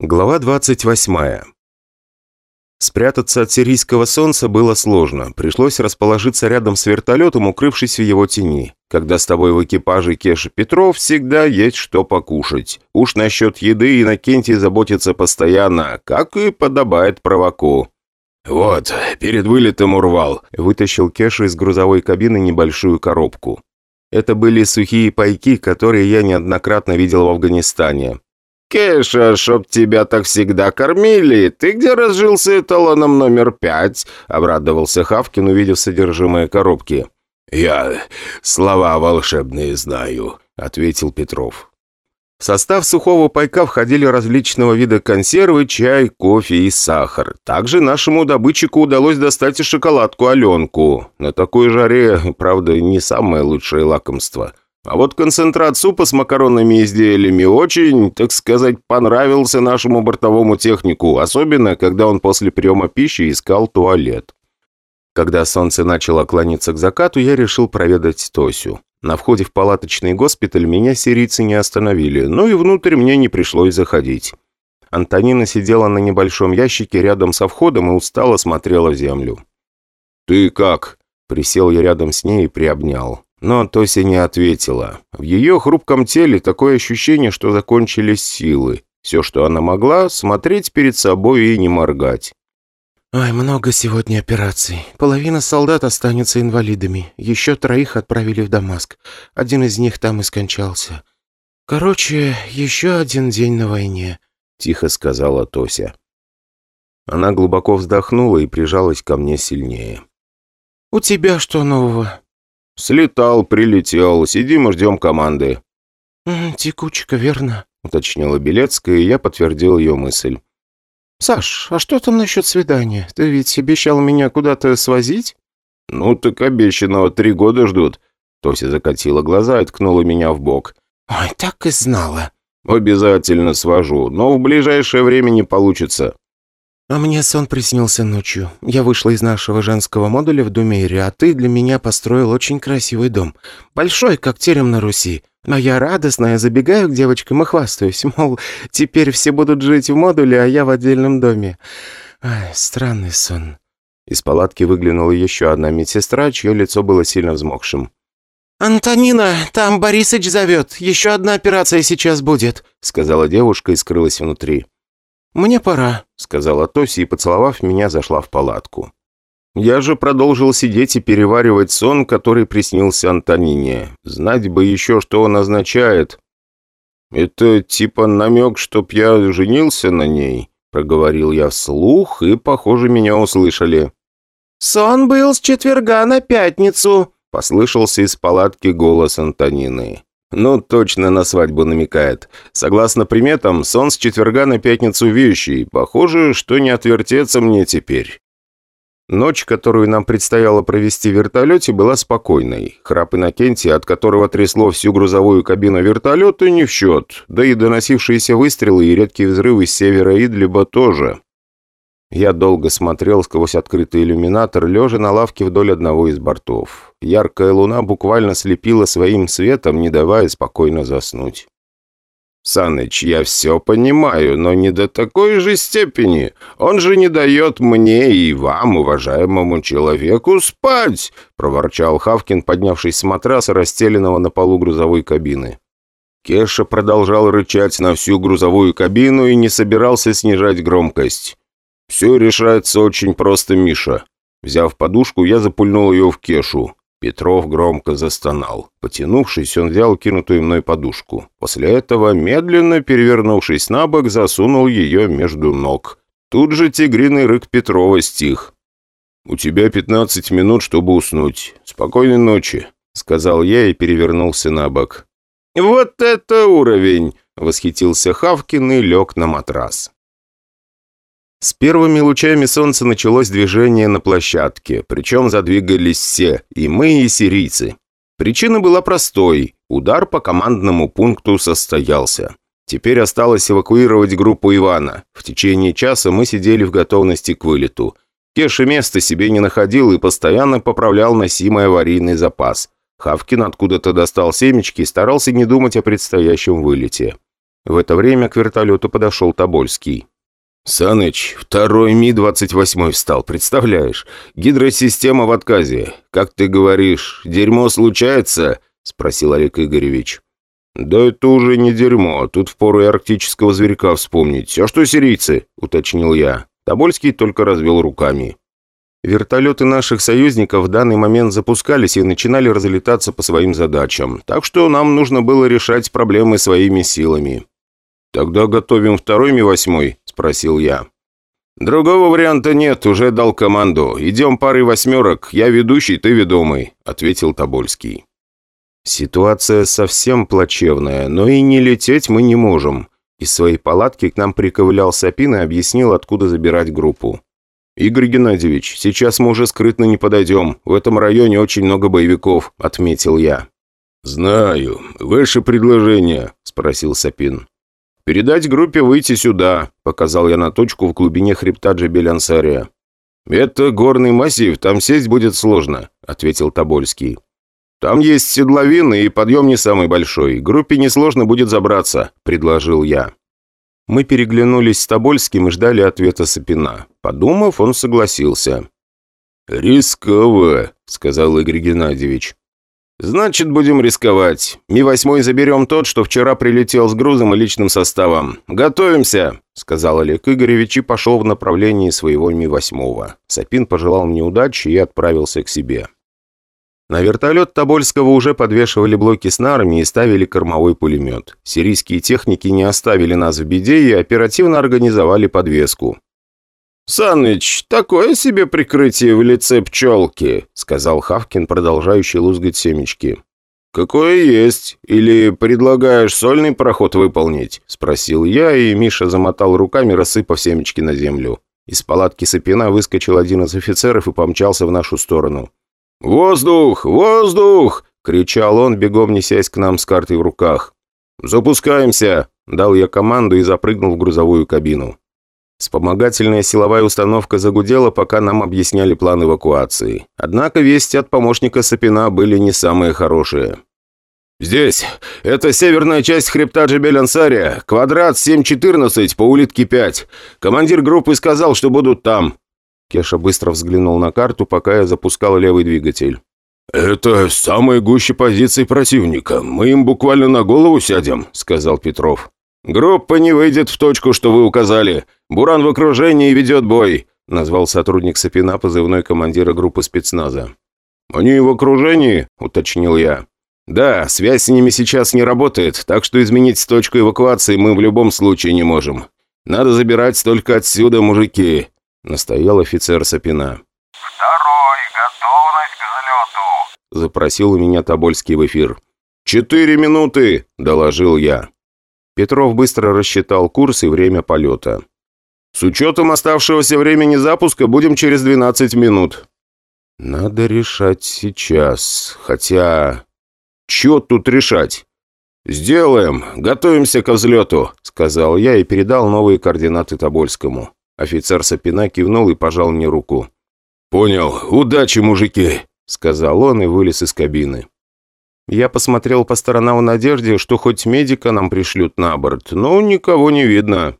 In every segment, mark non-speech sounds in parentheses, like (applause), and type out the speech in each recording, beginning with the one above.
Глава 28. Спрятаться от сирийского солнца было сложно. Пришлось расположиться рядом с вертолетом, укрывшись в его тени. Когда с тобой в экипаже Кеша Петров, всегда есть что покушать. Уж насчет еды Иннокентий заботится постоянно, как и подобает провоку. «Вот, перед вылетом урвал», — вытащил Кеша из грузовой кабины небольшую коробку. Это были сухие пайки, которые я неоднократно видел в Афганистане. «Кеша, чтоб тебя так всегда кормили! Ты где разжился эталоном номер пять?» — обрадовался Хавкин, увидев содержимое коробки. «Я слова волшебные знаю», — ответил Петров. В состав сухого пайка входили различного вида консервы, чай, кофе и сахар. Также нашему добытчику удалось достать и шоколадку Аленку. На такой жаре, правда, не самое лучшее лакомство — а вот концентрат супа с макаронными изделиями очень, так сказать, понравился нашему бортовому технику, особенно, когда он после приема пищи искал туалет. Когда солнце начало клониться к закату, я решил проведать Тосю. На входе в палаточный госпиталь меня сирийцы не остановили, но и внутрь мне не пришлось заходить. Антонина сидела на небольшом ящике рядом со входом и устало смотрела в землю. «Ты как?» Присел я рядом с ней и приобнял. Но Тося не ответила. В ее хрупком теле такое ощущение, что закончились силы. Все, что она могла, смотреть перед собой и не моргать. «Ой, много сегодня операций. Половина солдат останется инвалидами. Еще троих отправили в Дамаск. Один из них там и скончался. Короче, еще один день на войне», — тихо сказала Тося. Она глубоко вздохнула и прижалась ко мне сильнее. «У тебя что нового?» «Слетал, прилетел. Сидим и ждем команды». «Текучка, верно?» — уточнила Белецкая, и я подтвердил ее мысль. «Саш, а что там насчет свидания? Ты ведь обещал меня куда-то свозить?» «Ну, так обещанного три года ждут». Тося закатила глаза и ткнула меня в бок. «Ой, так и знала». «Обязательно свожу, но в ближайшее время не получится». «А мне сон приснился ночью. Я вышла из нашего женского модуля в Думейре, а ты для меня построил очень красивый дом. Большой, как терем на Руси. Но я радостная, забегаю к девочкам и хвастаюсь, (laughs) мол, теперь все будут жить в модуле, а я в отдельном доме. Ай, странный сон». Из палатки выглянула еще одна медсестра, чье лицо было сильно взмокшим. «Антонина, там Борисыч зовет. Еще одна операция сейчас будет», — сказала девушка и скрылась внутри. «Мне пора», — сказала Тоси и, поцеловав меня, зашла в палатку. Я же продолжил сидеть и переваривать сон, который приснился Антонине. Знать бы еще, что он означает. «Это типа намек, чтоб я женился на ней», — проговорил я вслух, и, похоже, меня услышали. «Сон был с четверга на пятницу», — послышался из палатки голос Антонины. Ну, точно на свадьбу намекает. Согласно приметам, сон с четверга на пятницу вещий. Похоже, что не отвертеться мне теперь. Ночь, которую нам предстояло провести в вертолете, была спокойной. Храп Иннокентия, от которого трясло всю грузовую кабину вертолета, не в счет. Да и доносившиеся выстрелы и редкие взрывы с севера Идлиба тоже. Я долго смотрел сквозь открытый иллюминатор, лежа на лавке вдоль одного из бортов. Яркая луна буквально слепила своим светом, не давая спокойно заснуть. «Саныч, я все понимаю, но не до такой же степени. Он же не дает мне и вам, уважаемому человеку, спать!» — проворчал Хавкин, поднявшись с матраса, расстеленного на полу грузовой кабины. Кеша продолжал рычать на всю грузовую кабину и не собирался снижать громкость. «Все решается очень просто, Миша». Взяв подушку, я запульнул ее в кешу. Петров громко застонал. Потянувшись, он взял кинутую мной подушку. После этого, медленно перевернувшись на бок, засунул ее между ног. Тут же тигриный рык Петрова стих. «У тебя пятнадцать минут, чтобы уснуть. Спокойной ночи», — сказал я и перевернулся на бок. «Вот это уровень!» — восхитился Хавкин и лег на матрас. С первыми лучами солнца началось движение на площадке, причем задвигались все, и мы, и сирийцы. Причина была простой – удар по командному пункту состоялся. Теперь осталось эвакуировать группу Ивана. В течение часа мы сидели в готовности к вылету. Кеша места себе не находил и постоянно поправлял носимый аварийный запас. Хавкин откуда-то достал семечки и старался не думать о предстоящем вылете. В это время к вертолету подошел Тобольский. «Саныч, второй Ми-28 встал, представляешь? Гидросистема в отказе. Как ты говоришь, дерьмо случается?» – спросил Олег Игоревич. «Да это уже не дерьмо, тут впору и арктического зверька вспомнить. А что сирийцы?» – уточнил я. Тобольский только развел руками. Вертолеты наших союзников в данный момент запускались и начинали разлетаться по своим задачам, так что нам нужно было решать проблемы своими силами. «Тогда готовим второй Ми-8?» – спросил я. «Другого варианта нет, уже дал команду. Идем парой восьмерок, я ведущий, ты ведомый», – ответил Тобольский. Ситуация совсем плачевная, но и не лететь мы не можем. Из своей палатки к нам приковылял Сапин и объяснил, откуда забирать группу. «Игорь Геннадьевич, сейчас мы уже скрытно не подойдем. В этом районе очень много боевиков», — отметил я. «Знаю. Ваше предложение?» — спросил Сапин. «Передать группе выйти сюда», — показал я на точку в глубине хребта Джебель-Ансария. «Это горный массив, там сесть будет сложно», — ответил Тобольский. «Там есть седловины и подъем не самый большой. Группе несложно будет забраться», – предложил я. Мы переглянулись с Тобольским и ждали ответа Сапина. Подумав, он согласился. «Рисково», – сказал Игорь Геннадьевич. «Значит, будем рисковать. Ми-8 заберем тот, что вчера прилетел с грузом и личным составом. Готовимся», – сказал Олег Игоревич и пошел в направлении своего Ми-8. Сапин пожелал мне удачи и отправился к себе. На вертолет Тобольского уже подвешивали блоки с нарами и ставили кормовой пулемет. Сирийские техники не оставили нас в беде и оперативно организовали подвеску. «Саныч, такое себе прикрытие в лице пчелки», — сказал Хавкин, продолжающий лузгать семечки. «Какое есть? Или предлагаешь сольный проход выполнить?» — спросил я, и Миша замотал руками, рассыпав семечки на землю. Из палатки Сапина выскочил один из офицеров и помчался в нашу сторону. «Воздух! Воздух!» — кричал он, бегом несясь к нам с картой в руках. «Запускаемся!» — дал я команду и запрыгнул в грузовую кабину. Вспомогательная силовая установка загудела, пока нам объясняли план эвакуации. Однако вести от помощника Сапина были не самые хорошие. «Здесь. Это северная часть хребта Джебель-Ансария. Квадрат 714 по улитке 5. Командир группы сказал, что будут там. Кеша быстро взглянул на карту, пока я запускал левый двигатель. «Это самые гуще позиции противника. Мы им буквально на голову сядем», — сказал Петров. «Группа не выйдет в точку, что вы указали. Буран в окружении ведет бой», — назвал сотрудник Сапина позывной командира группы спецназа. «Они в окружении?» — уточнил я. «Да, связь с ними сейчас не работает, так что изменить точку эвакуации мы в любом случае не можем. Надо забирать только отсюда, мужики. — настоял офицер Сапина. «Второй, готовность к взлету!» — запросил у меня Тобольский в эфир. «Четыре минуты!» — доложил я. Петров быстро рассчитал курс и время полета. «С учетом оставшегося времени запуска будем через 12 минут». «Надо решать сейчас. Хотя... Чё тут решать?» «Сделаем. Готовимся к взлету», — сказал я и передал новые координаты Тобольскому. Офицер Сапина кивнул и пожал мне руку. «Понял. Удачи, мужики!» — сказал он и вылез из кабины. Я посмотрел по сторонам в надежде, что хоть медика нам пришлют на борт, но никого не видно.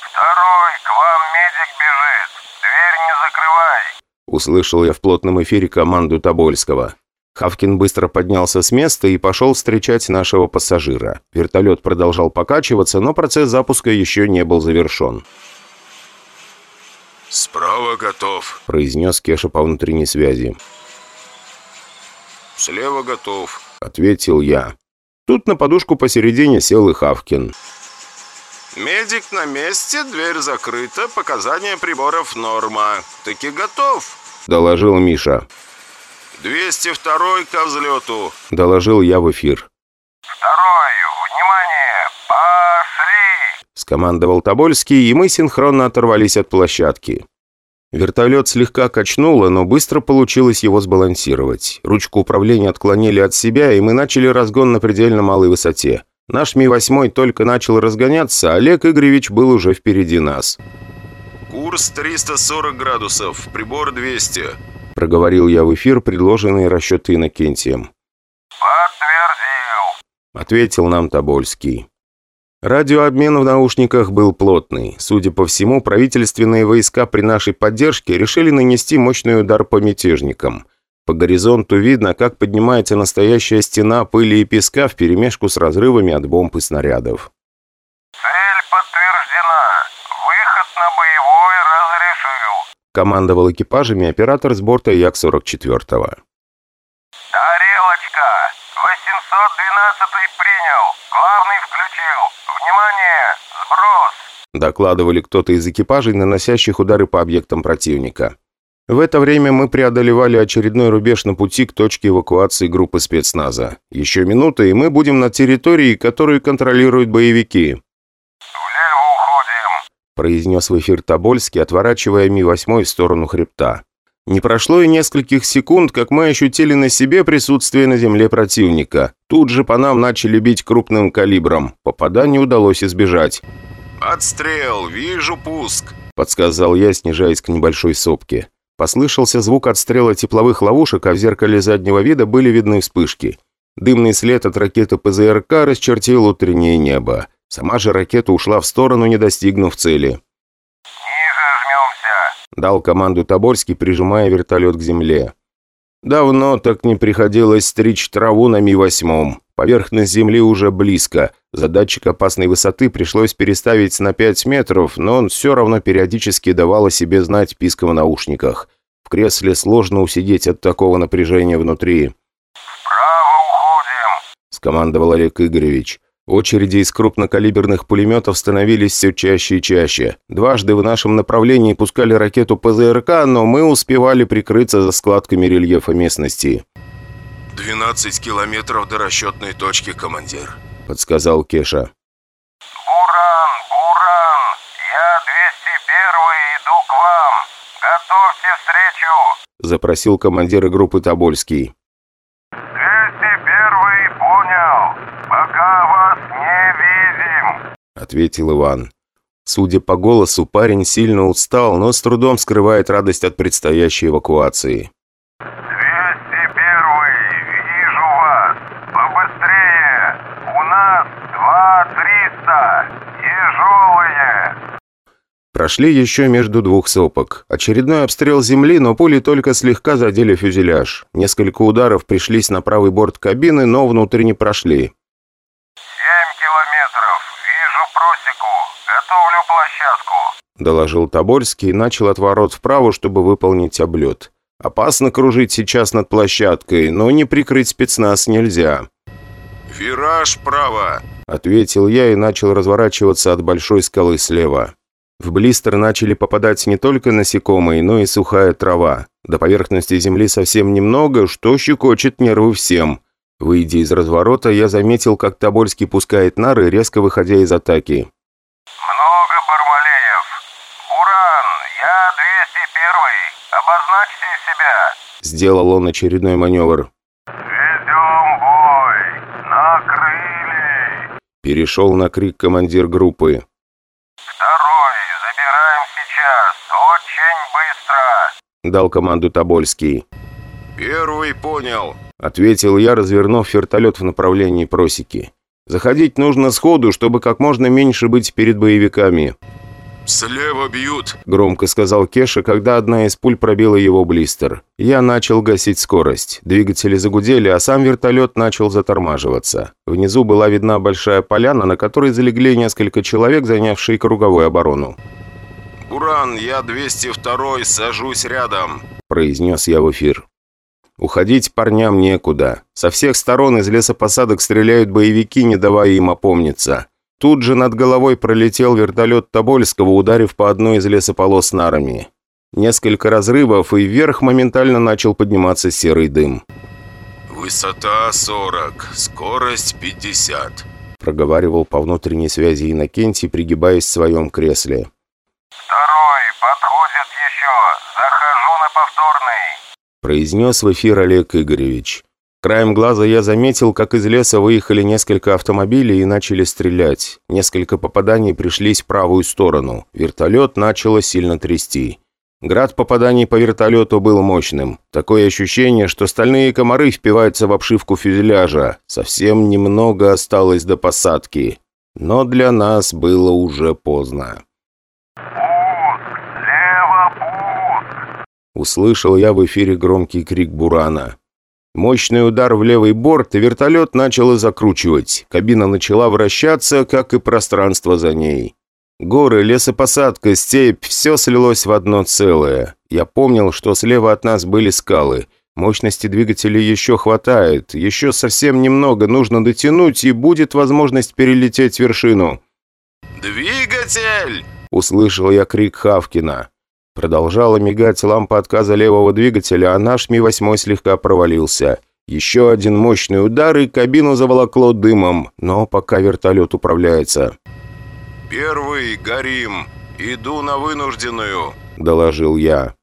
«Второй, к вам медик бежит. Дверь не закрывай!» Услышал я в плотном эфире команду Тобольского. Хавкин быстро поднялся с места и пошел встречать нашего пассажира. Вертолет продолжал покачиваться, но процесс запуска еще не был завершен. «Справа готов», — произнес Кеша по внутренней связи. «Слева готов», — ответил я. Тут на подушку посередине сел и Хавкин. «Медик на месте, дверь закрыта, показания приборов норма. Таки готов», — доложил Миша. «202 ко взлету», — доложил я в эфир. «Второй, внимание, пошли!» скомандовал Тобольский, и мы синхронно оторвались от площадки. Вертолет слегка качнуло, но быстро получилось его сбалансировать. Ручку управления отклонили от себя, и мы начали разгон на предельно малой высоте. Наш Ми-8 только начал разгоняться, а Олег Игоревич был уже впереди нас. «Курс 340 градусов, прибор 200», — проговорил я в эфир предложенные расчеты Иннокентием. «Подтвердил», — ответил нам Тобольский. Радиообмен в наушниках был плотный. Судя по всему, правительственные войска при нашей поддержке решили нанести мощный удар по мятежникам. По горизонту видно, как поднимается настоящая стена пыли и песка вперемешку с разрывами от бомб и снарядов. Командовал экипажами оператор с борта Як-44. Тарелочка. 812 принял. Главный включил. Внимание! Сброс. Докладывали кто-то из экипажей, наносящих удары по объектам противника. В это время мы преодолевали очередной рубеж на пути к точке эвакуации группы спецназа. Еще минута, и мы будем на территории, которую контролируют боевики. Произнес в эфир Тобольский, отворачивая Ми-8 в сторону хребта. Не прошло и нескольких секунд, как мы ощутили на себе присутствие на земле противника. Тут же по нам начали бить крупным калибром. Попадания удалось избежать. «Отстрел! Вижу пуск!» – подсказал я, снижаясь к небольшой сопке. Послышался звук отстрела тепловых ловушек, а в зеркале заднего вида были видны вспышки. Дымный след от ракеты ПЗРК расчертил утреннее небо. Сама же ракета ушла в сторону, не достигнув цели. Ниже жмемся. Дал команду Тобольский, прижимая вертолет к земле. Давно так не приходилось стричь траву на Ми-8. Поверхность земли уже близко. Задатчик опасной высоты пришлось переставить на 5 метров, но он все равно периодически давал о себе знать писком в наушниках. В кресле сложно усидеть от такого напряжения внутри. Вправо уходим. – скомандовал Олег Игоревич. Очереди из крупнокалиберных пулеметов становились все чаще и чаще. Дважды в нашем направлении пускали ракету ПЗРК, но мы успевали прикрыться за складками рельефа местности. «12 километров до расчетной точки, командир», – подсказал Кеша. Буран, Буран. Я 201 иду к вам. Готовьте встречу. – запросил командир группы Тобольский. 201 понял. Пока вас не видим. – ответил Иван. Судя по голосу, парень сильно устал, но с трудом скрывает радость от предстоящей эвакуации. 201 вижу вас. Побыстрее. У нас 2300. Тяжелые. Прошли еще между двух сопок. Очередной обстрел земли, но пули только слегка задели фюзеляж. Несколько ударов пришлись на правый борт кабины, но внутрь не прошли. Доложил Тобольский и начал отворот вправо, чтобы выполнить облет. Опасно кружить сейчас над площадкой, но не прикрыть спецназ нельзя. «Вираж право!» – ответил я и начал разворачиваться от большой скалы слева. В блистер начали попадать не только насекомые, но и сухая трава. До поверхности земли совсем немного, что щекочет нервы всем. Выйдя из разворота, я заметил, как Тобольский пускает нары, резко выходя из атаки. Много Бармалеев. Буран, я 201 Себя. Сделал он очередной маневр. Ведем бой. Накрыли. Перешел на крик командир группы. Второй. Забираем сейчас. Очень быстро. Дал команду Тобольский. «Первый понял». Ответил я, развернув вертолет в направлении просеки. Заходить нужно сходу, чтобы как можно меньше быть перед боевиками. «Слева бьют». Громко сказал Кеша, когда одна из пуль пробила его блистер. Я начал гасить скорость. Двигатели загудели, а сам вертолет начал затормаживаться. Внизу была видна большая поляна, на которой залегли несколько человек, занявшие круговую оборону. «Буран, я 202 сажусь рядом». произнес я в эфир. Уходить парням некуда. Со всех сторон из лесопосадок стреляют боевики, не давая им опомниться. Тут же над головой пролетел вертолет Тобольского, ударив по одной из лесополос нарами. Несколько разрывов, и вверх моментально начал подниматься серый дым. «Высота 40, скорость 50». Проговаривал по внутренней связи Иннокентий, пригибаясь в своем кресле. Второй. Подходит еще. Захожу на повторный. произнес в эфир Олег Игоревич. Краем глаза я заметил, как из леса выехали несколько автомобилей и начали стрелять. Несколько попаданий пришлись в правую сторону. Вертолет начало сильно трясти. Град попаданий по вертолету был мощным. Такое ощущение, что стальные комары впиваются в обшивку фюзеляжа. Совсем немного осталось до посадки. Но для нас было уже поздно. Пуск! Слева пуск! Услышал я в эфире громкий крик Бурана. Мощный удар в левый борт, и вертолет начало закручивать. Кабина начала вращаться, как и пространство за ней. Горы, лесопосадка, степь – все слилось в одно целое. Я помнил, что слева от нас были скалы. Мощности двигателей еще хватает. Еще совсем немного нужно дотянуть, и будет возможность перелететь вершину. «Двигатель!» – услышал я крик Хавкина. Продолжала мигать лампа отказа левого двигателя, а наш Ми-8 слегка провалился. Еще один мощный удар, и кабину заволокло дымом, но пока вертолет управляется. «Первый, горим. Иду на вынужденную», – доложил я.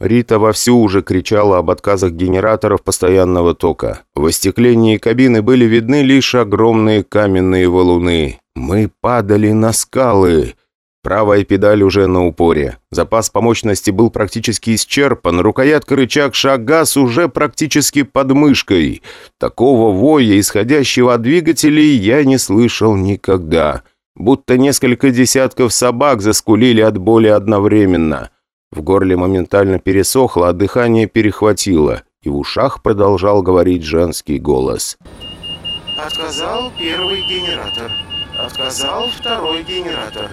Рита вовсю уже кричала об отказах генераторов постоянного тока. В остеклении кабины были видны лишь огромные каменные валуны. Мы падали на скалы. Правая педаль уже на упоре. Запас по мощности был практически исчерпан. Рукоятка рычаг шаг-газ уже практически под мышкой. Такого воя, исходящего от двигателей, я не слышал никогда. Будто несколько десятков собак заскулили от боли одновременно. В горле моментально пересохло, а дыхание перехватило. И в ушах продолжал говорить женский голос. Отказал первый генератор. Отказал второй генератор.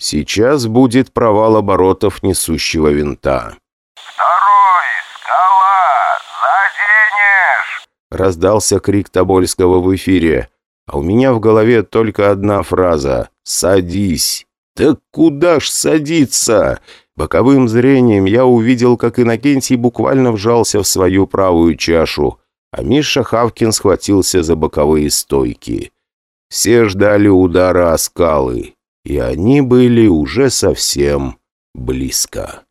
Сейчас будет провал оборотов несущего винта. Второй! Скала! Заденешь! Раздался крик Тобольского в эфире. А у меня в голове только одна фраза «Садись». «Так куда ж садиться?» Боковым зрением я увидел, как Иннокентий буквально вжался в свою правую чашу, а Миша Хавкин схватился за боковые стойки. Все ждали удара о скалы, и они были уже совсем близко.